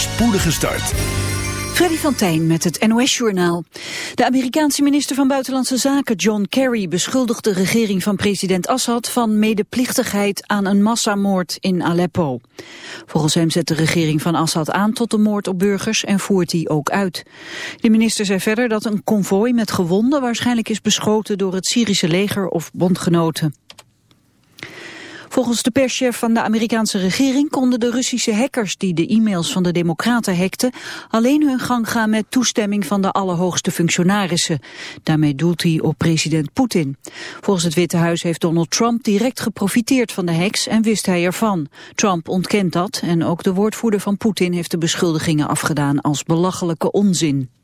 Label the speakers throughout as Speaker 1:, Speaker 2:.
Speaker 1: spoedige start.
Speaker 2: Freddy van Tijn met het NOS-journaal. De Amerikaanse minister van Buitenlandse Zaken John Kerry beschuldigt de regering van president Assad van medeplichtigheid aan een massamoord in Aleppo. Volgens hem zet de regering van Assad aan tot de moord op burgers en voert die ook uit. De minister zei verder dat een konvooi met gewonden waarschijnlijk is beschoten door het Syrische leger of bondgenoten. Volgens de perschef van de Amerikaanse regering konden de Russische hackers die de e-mails van de democraten hackten alleen hun gang gaan met toestemming van de allerhoogste functionarissen. Daarmee doelt hij op president Poetin. Volgens het Witte Huis heeft Donald Trump direct geprofiteerd van de hacks en wist hij ervan. Trump ontkent dat en ook de woordvoerder van Poetin heeft de beschuldigingen afgedaan als belachelijke onzin.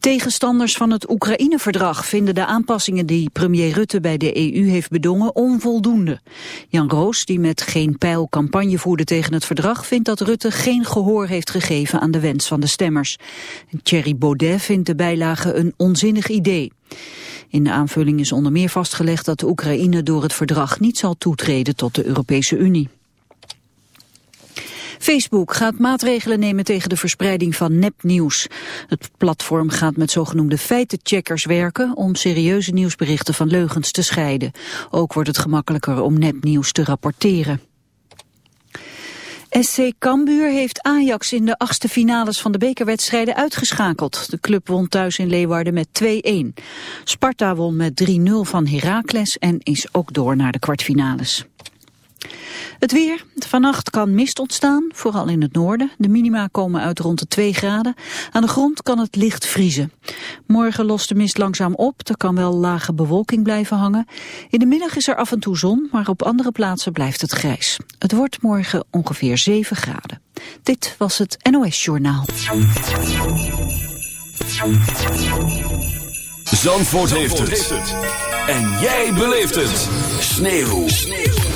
Speaker 2: Tegenstanders van het Oekraïne-verdrag vinden de aanpassingen die premier Rutte bij de EU heeft bedongen onvoldoende. Jan Roos, die met geen pijl campagne voerde tegen het verdrag, vindt dat Rutte geen gehoor heeft gegeven aan de wens van de stemmers. Thierry Baudet vindt de bijlage een onzinnig idee. In de aanvulling is onder meer vastgelegd dat de Oekraïne door het verdrag niet zal toetreden tot de Europese Unie. Facebook gaat maatregelen nemen tegen de verspreiding van nepnieuws. Het platform gaat met zogenoemde feitencheckers werken om serieuze nieuwsberichten van leugens te scheiden. Ook wordt het gemakkelijker om nepnieuws te rapporteren. SC Cambuur heeft Ajax in de achtste finales van de bekerwedstrijden uitgeschakeld. De club won thuis in Leeuwarden met 2-1. Sparta won met 3-0 van Heracles en is ook door naar de kwartfinales. Het weer. Vannacht kan mist ontstaan, vooral in het noorden. De minima komen uit rond de 2 graden. Aan de grond kan het licht vriezen. Morgen lost de mist langzaam op. Er kan wel lage bewolking blijven hangen. In de middag is er af en toe zon, maar op andere plaatsen blijft het grijs. Het wordt morgen ongeveer 7 graden. Dit was het NOS Journaal.
Speaker 1: Zandvoort, heeft, het. En jij beleeft het. Sneeuw. Sneeuw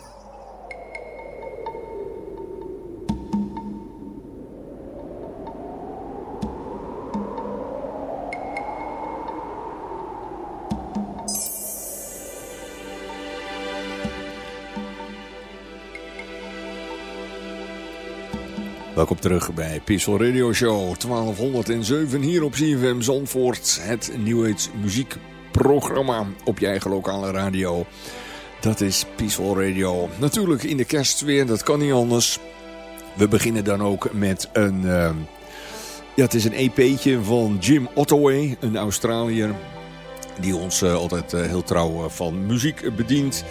Speaker 1: Welkom terug bij Peaceful Radio Show 1207 hier op CFM Zandvoort. Het New muziekprogramma op je eigen lokale radio. Dat is Peaceful Radio. Natuurlijk in de kerstsfeer, dat kan niet anders. We beginnen dan ook met een... Uh, ja, het is een EP'tje van Jim Ottaway, een Australiër... die ons uh, altijd uh, heel trouw van muziek bedient...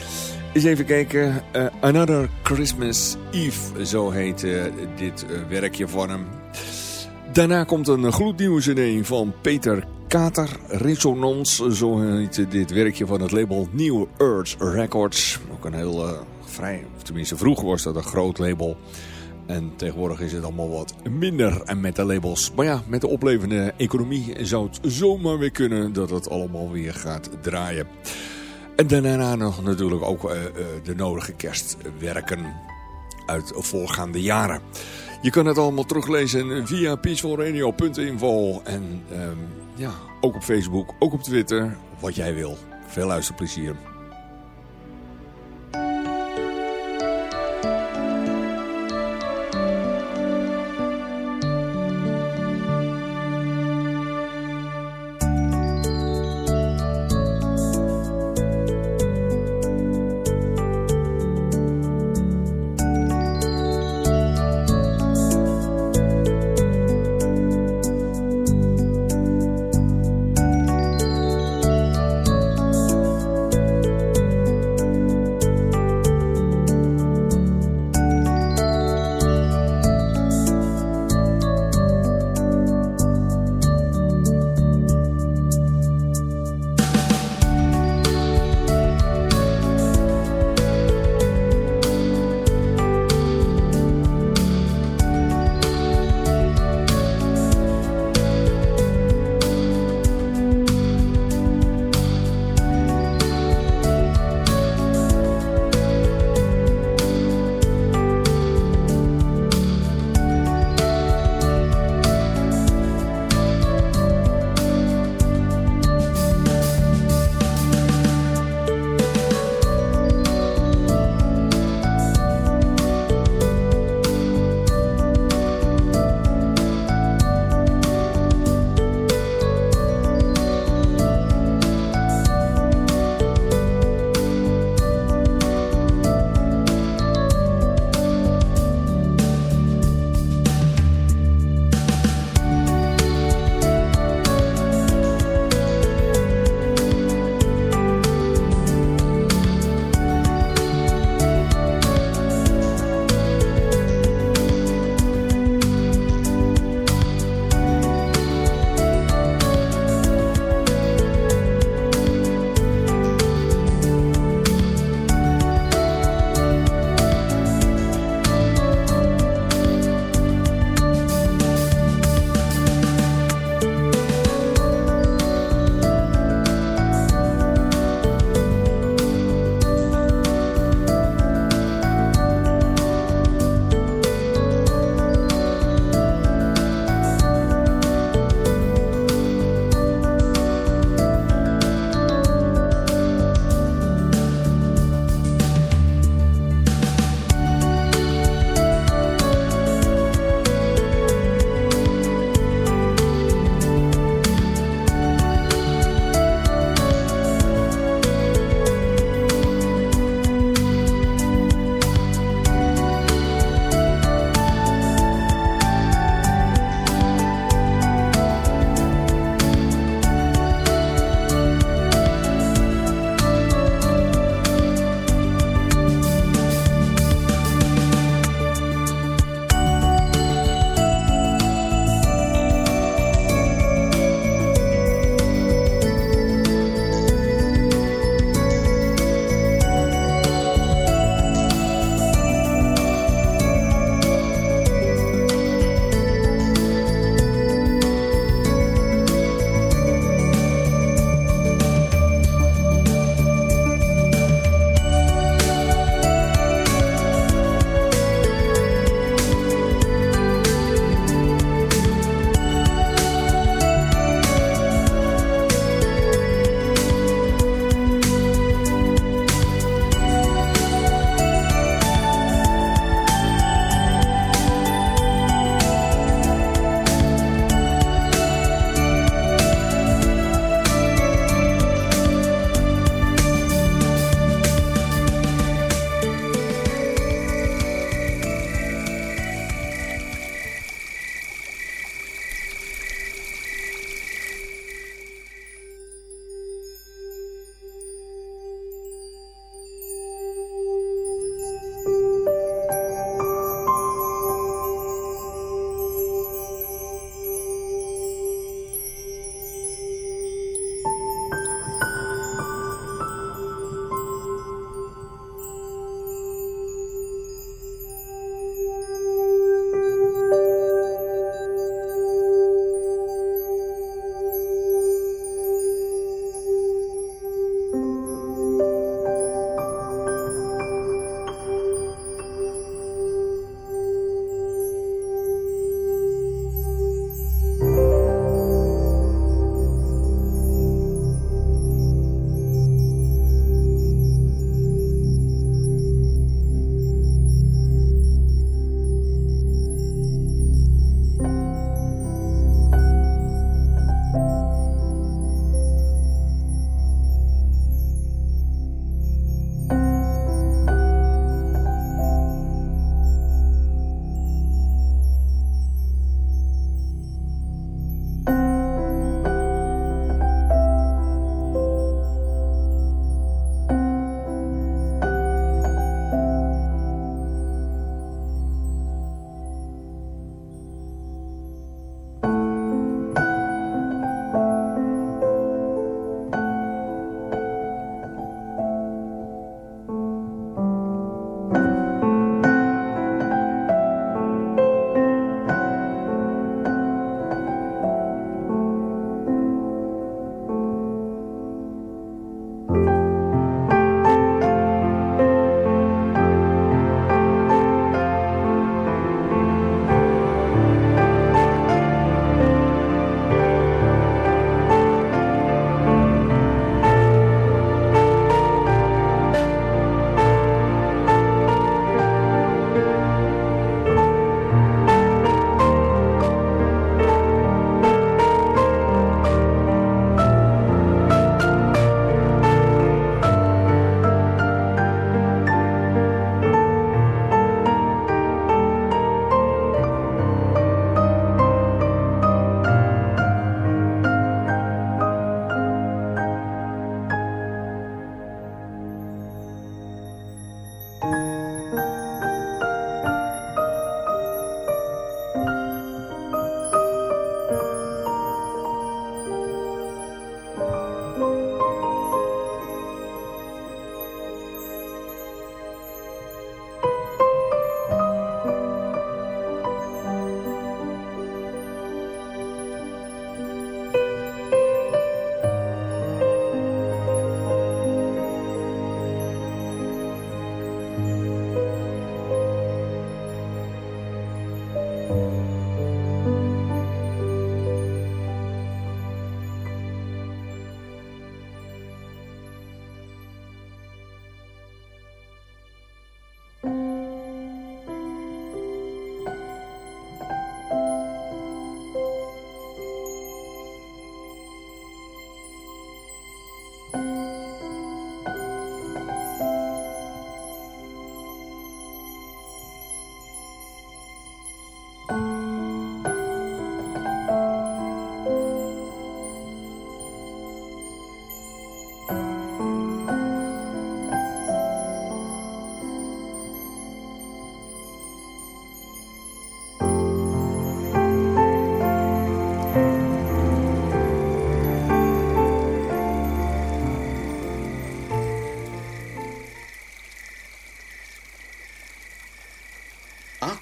Speaker 1: Eens even kijken. Uh, Another Christmas Eve, zo heet uh, dit uh, werkje van hem. Daarna komt een gloednieuwe cd van Peter Kater. Resonance, zo heet dit werkje van het label New Earth Records. Ook een heel vrij, of tenminste vroeger was dat een groot label. En tegenwoordig is het allemaal wat minder met de labels. Maar ja, met de oplevende economie zou het zomaar weer kunnen dat het allemaal weer gaat draaien. En daarna nog natuurlijk ook uh, uh, de nodige kerstwerken uit voorgaande jaren. Je kan het allemaal teruglezen via peacefulradio.info. En um, ja, ook op Facebook, ook op Twitter, wat jij wil. Veel luisterplezier.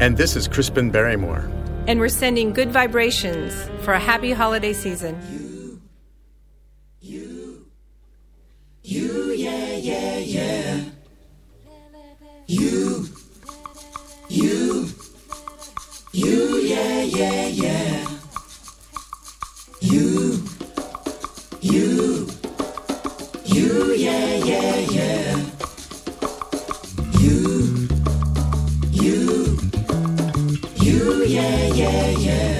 Speaker 3: And this is Crispin Barrymore.
Speaker 4: And we're sending good vibrations for a happy holiday season.
Speaker 5: yeah.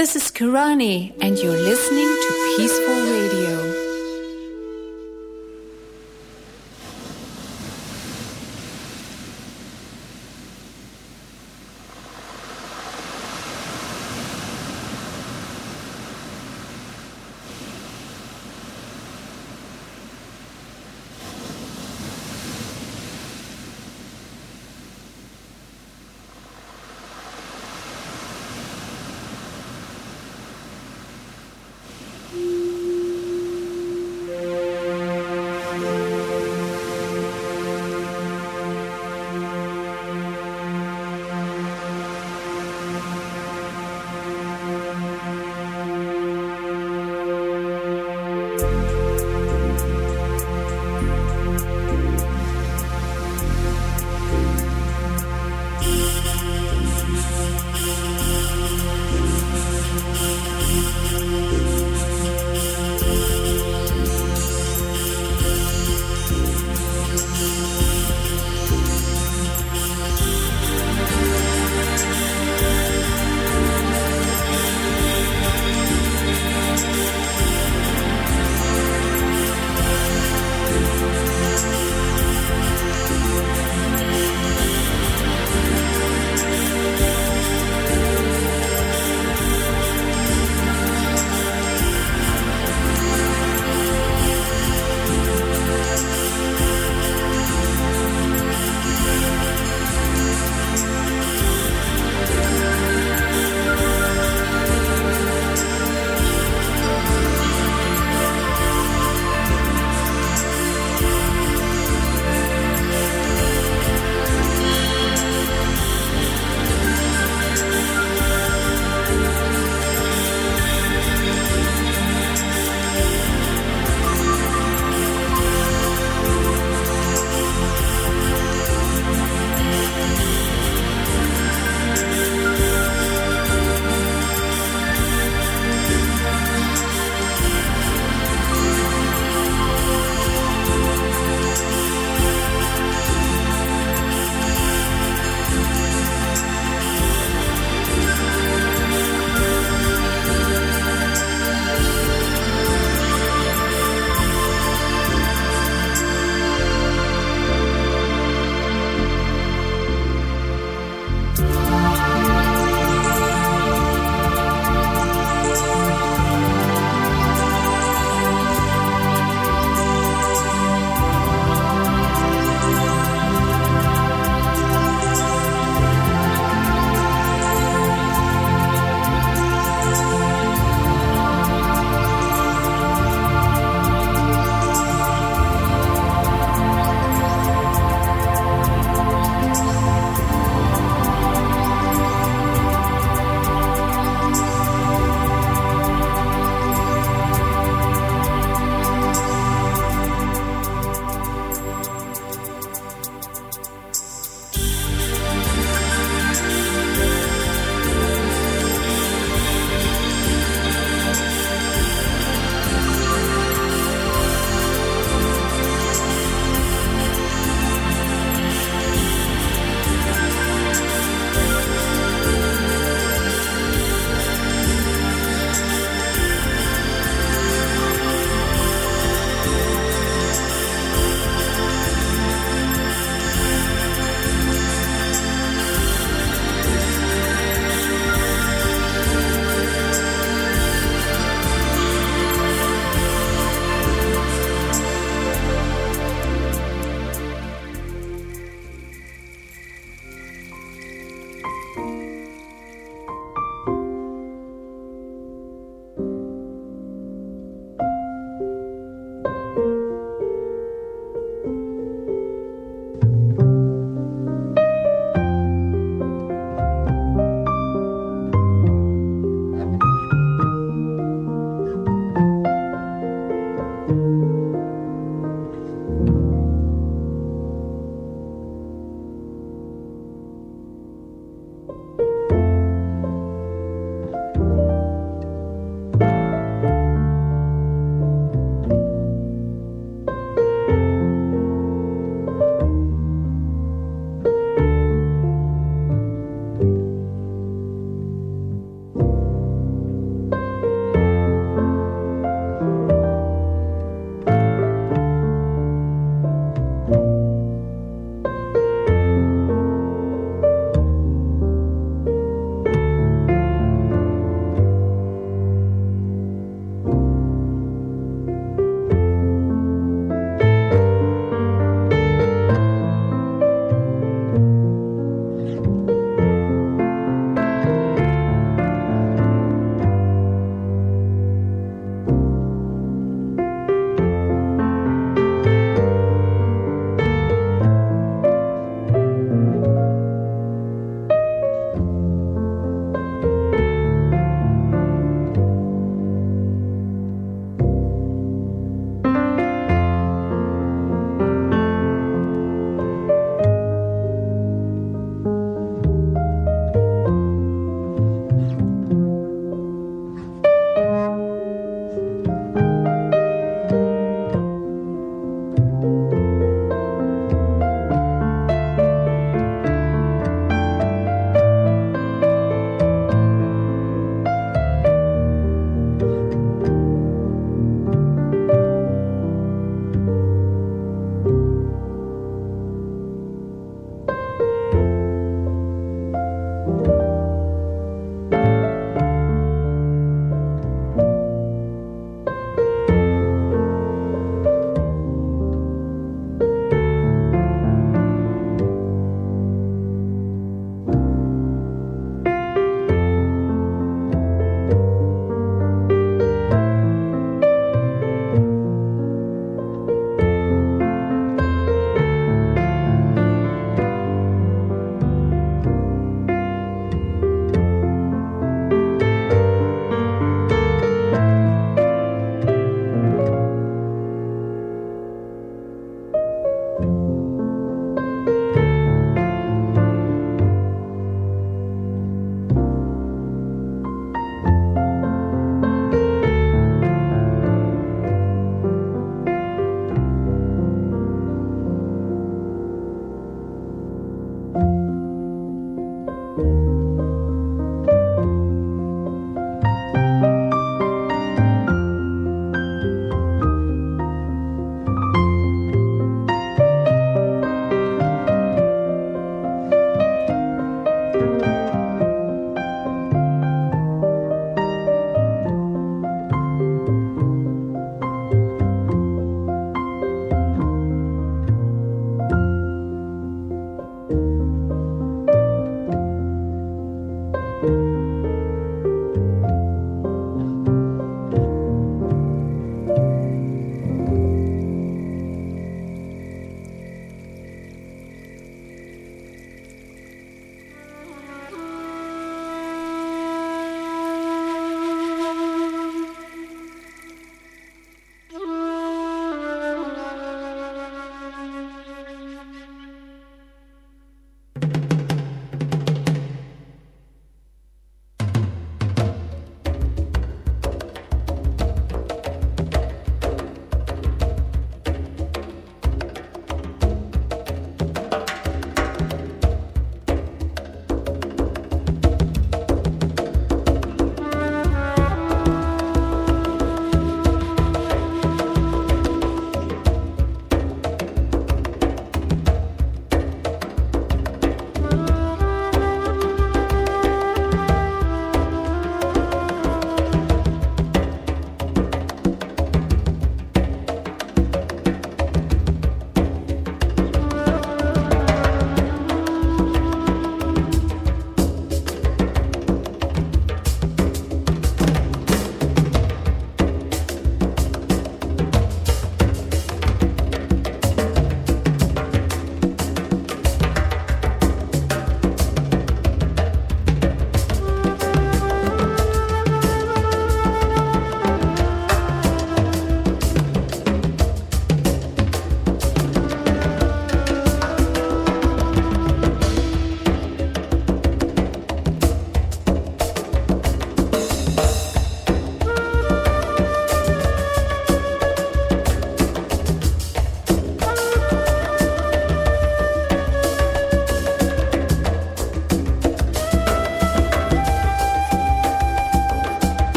Speaker 6: This is Kirani, and you're listening to Peaceful Radio.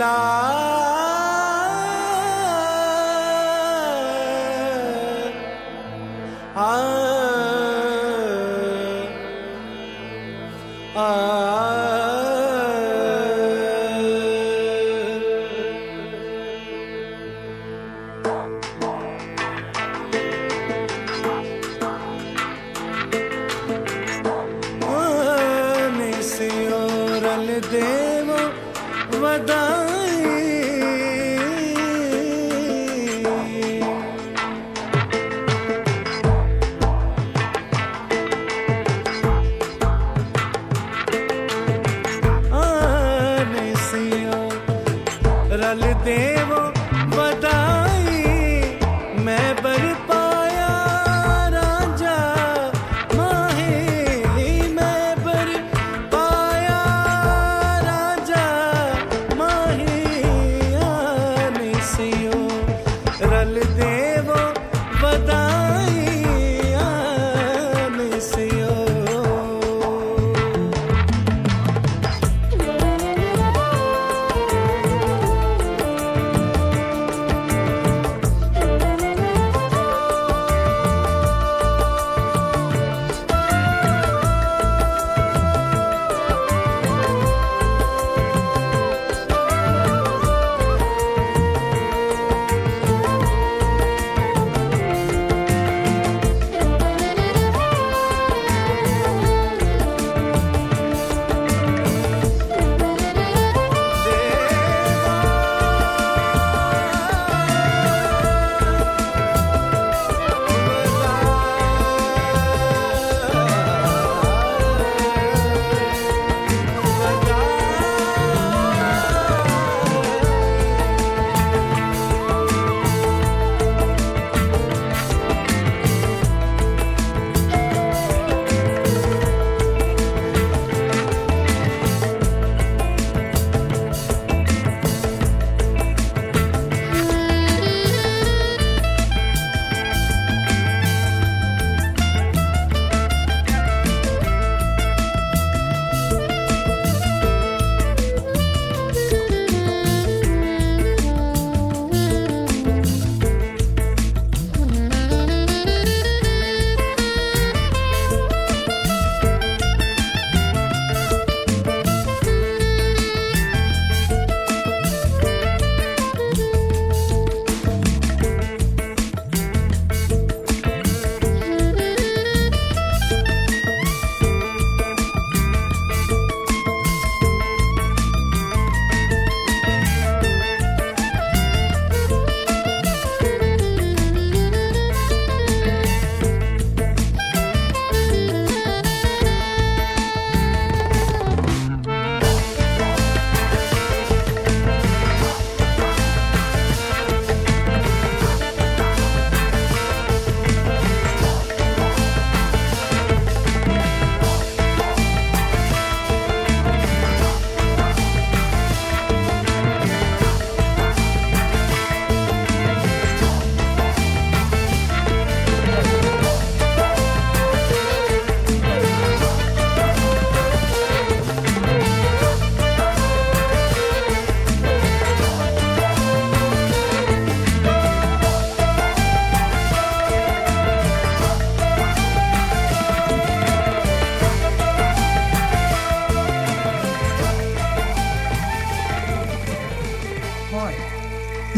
Speaker 6: Love.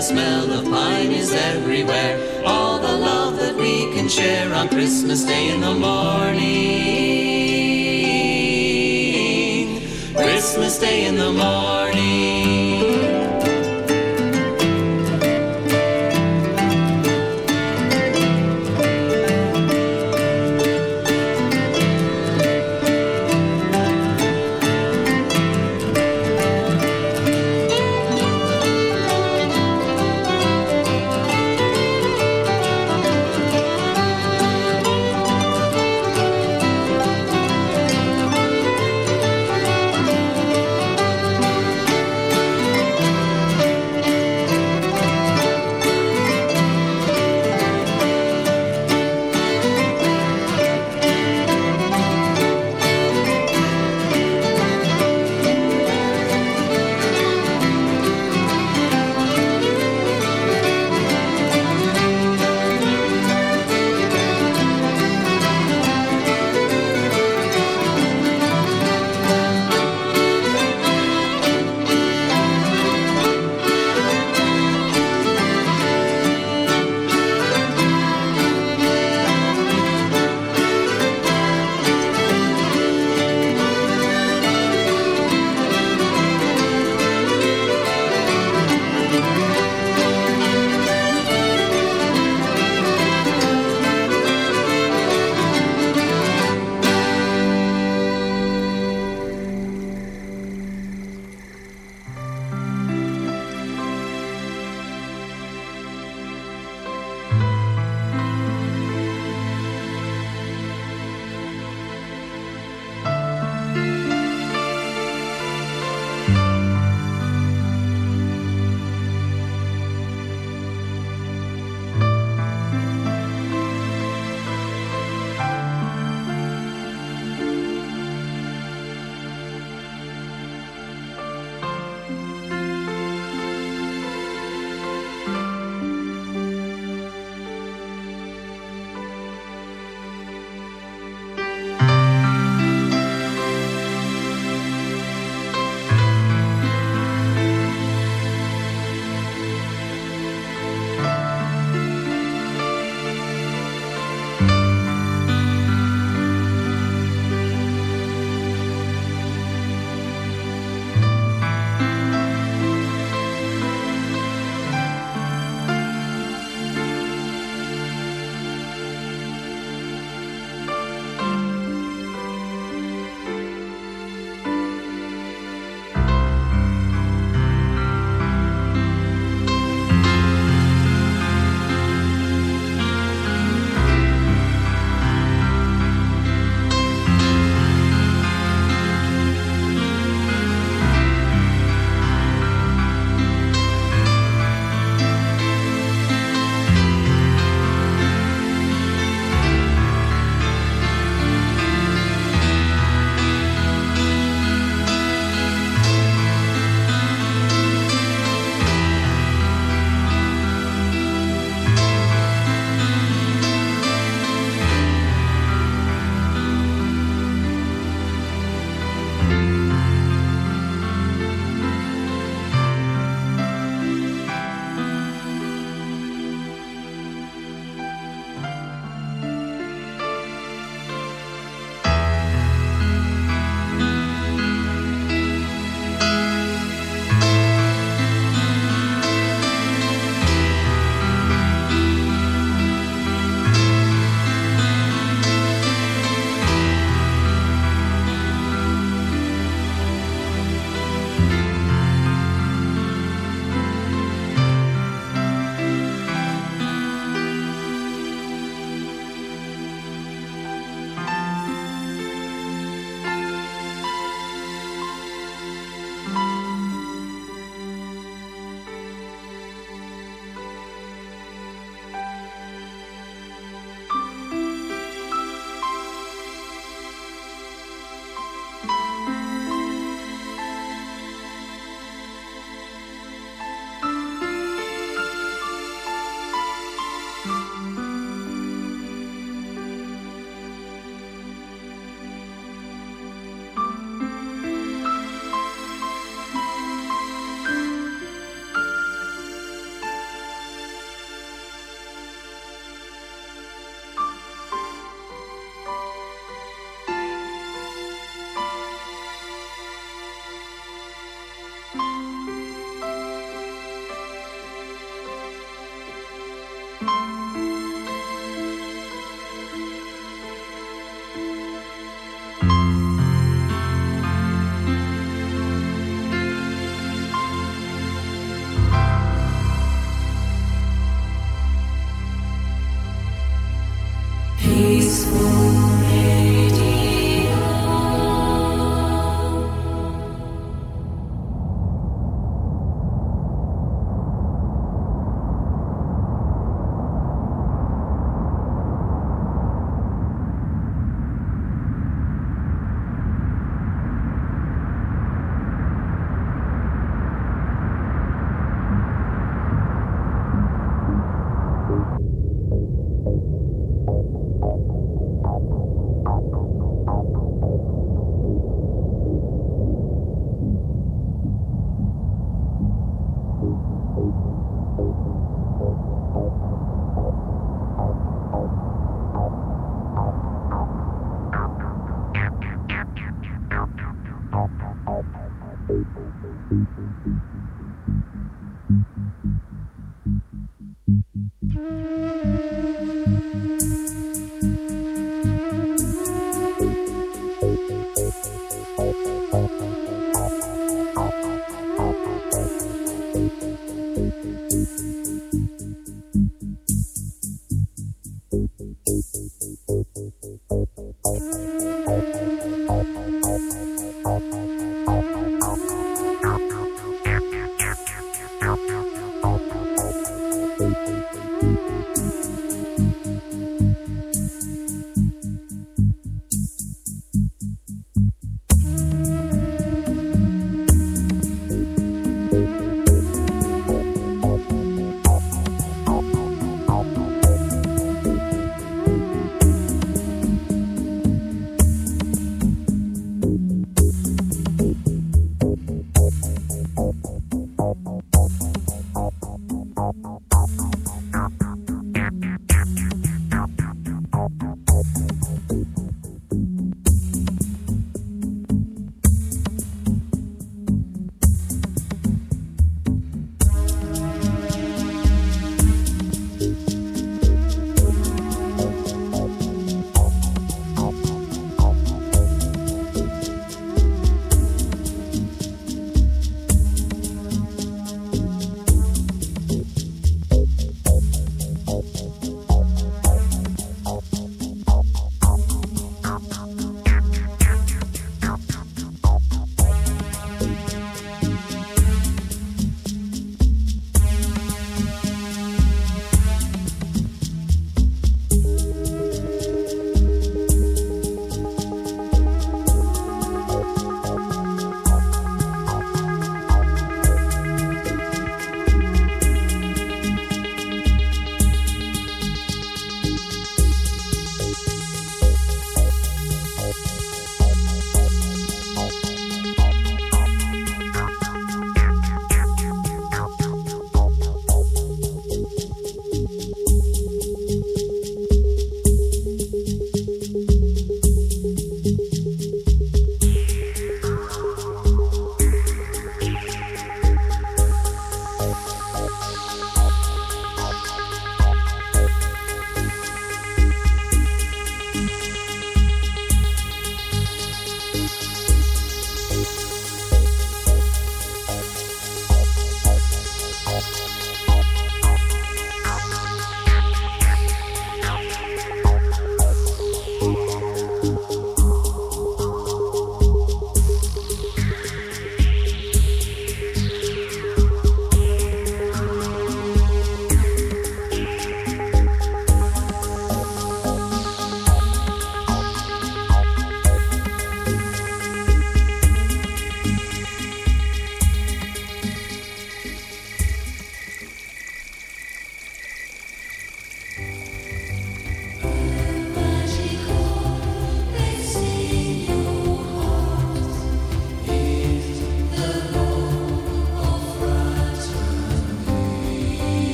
Speaker 5: The smell of pine is everywhere. All the love that we can share on Christmas Day in the morning. Christmas Day in the morning.